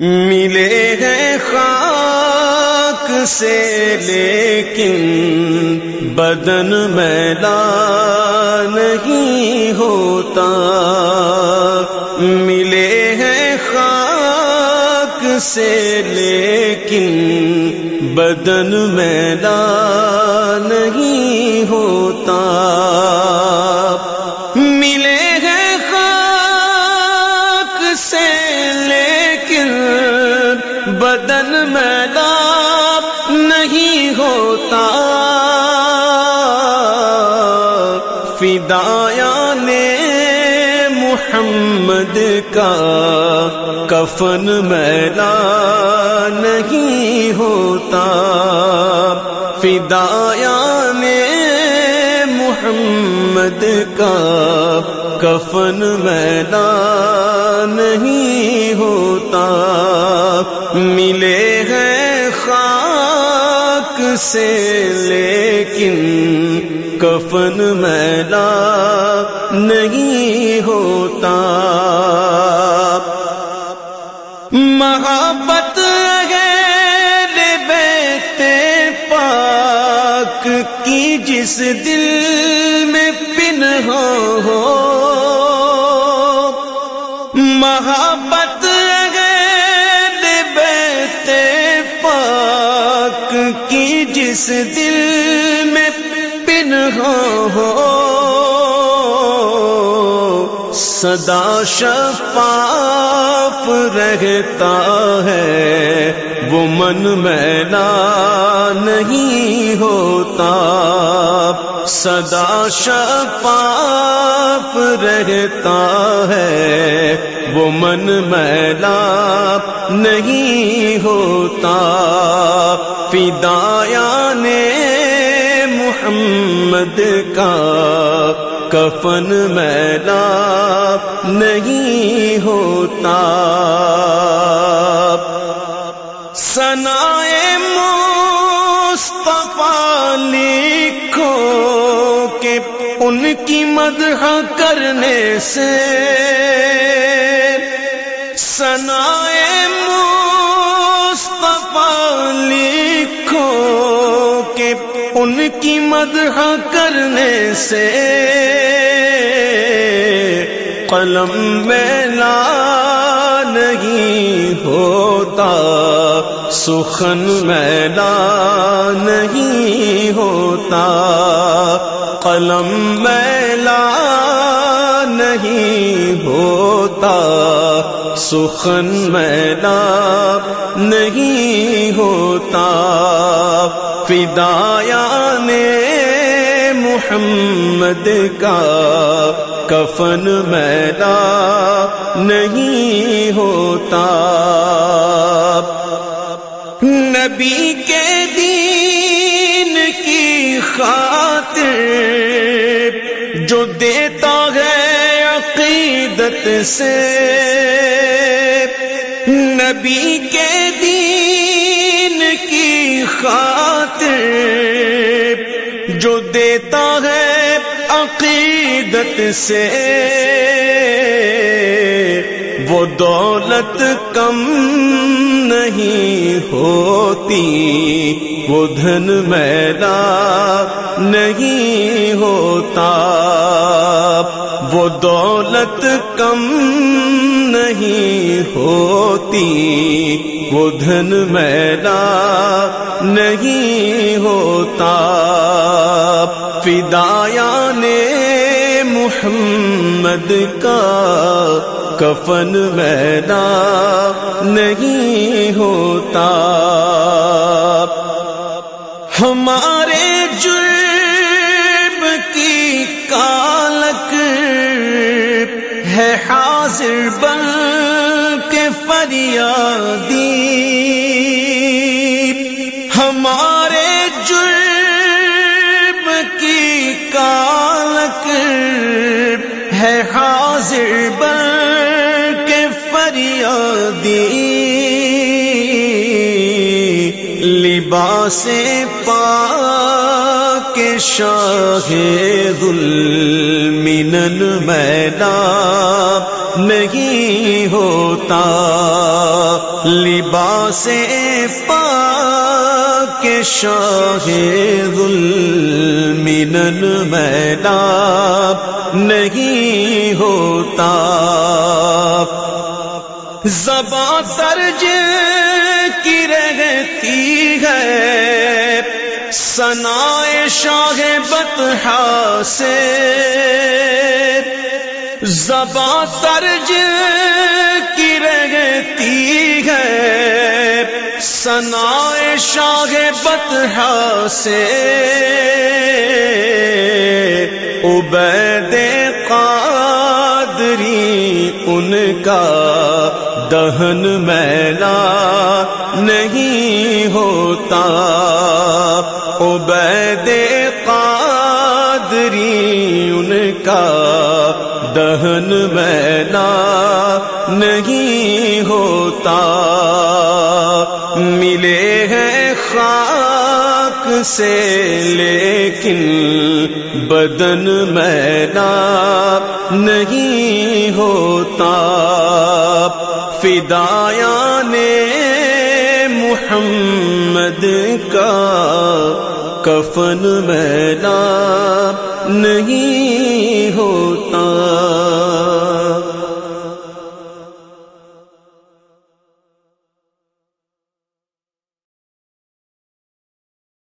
ملے ہیں خاک سے، لیکن بدن میلا نہیں ہوتا۔ ملے ہیں خاک سے، لیکن بدن میلا نہیں ہوتا۔ فدایا نے محمد کا کفن میدان نہیں ہوتا۔ فدایا نے محمد کا کفن میدان نہیں ہوتا۔ ملے ہیں خاک سے لیکن کفن میلا نہیں ہوتا۔ محبت پاک کی جس دل میں پن ہو محبت کی جس دل میں پن ہو سدا شفاف رہتا ہے، وہ من میلا نہیں ہوتا۔ سدا شفاف رہتا ہے، وہ من میلا نہیں ہوتا۔ فدایا نے محمد کا کفن میلا نہیں ہوتا۔ سنا مصطفیٰ لکھو کہ ان کی مدح کرنے سے سنا لکھو ان کی مدح کرنے سے قلم میلا نہیں ہوتا، سخن میلا نہیں ہوتا۔ قلم میں نہیں ہوتا۔ سخن میلا نہیں ہوتا۔ فدایا نے محمد کا کفن میلا نہیں ہوتا۔ نبی کے دین کی خاطر جو دیتا ہے عقیدت سے نبی کے دین کی خاطر جو دیتا ہے عقیدت سے وہ دولت کم نہیں ہوتی، وہ دھن میلا نہیں ہوتا۔ وہ دولت کم نہیں ہوتی، وہ دھن میلا نہیں ہوتا۔ فدایا نے محمد کا کفن میلا نہیں ہوتا۔ ہمارے جرم حاضر بن کے فریادی۔ ہمارے جرم کی کالک ہے حاضر بن کے فریادی۔ لباس پا کے شاہ مینن میلا نہیں ہوتا۔ لباس پا کے شاہ مینن میلا نہیں ہوتا۔ زباں سرج کی رہتی ہے۔ سنا شاہ بتہ سے زباں سرج کی رہتی ہے۔ سنا شاہ بتہ سے عبید قادری، ان کا دہن میلا نہیں ہوتا۔ عبید قادری، ان کا دہن میلا نہیں ہوتا۔ ملے ہیں خاک سے، لیکن بدن میلا نہیں ہوتا۔ فدایا نے محمد کا کفن میلا نہیں ہوتا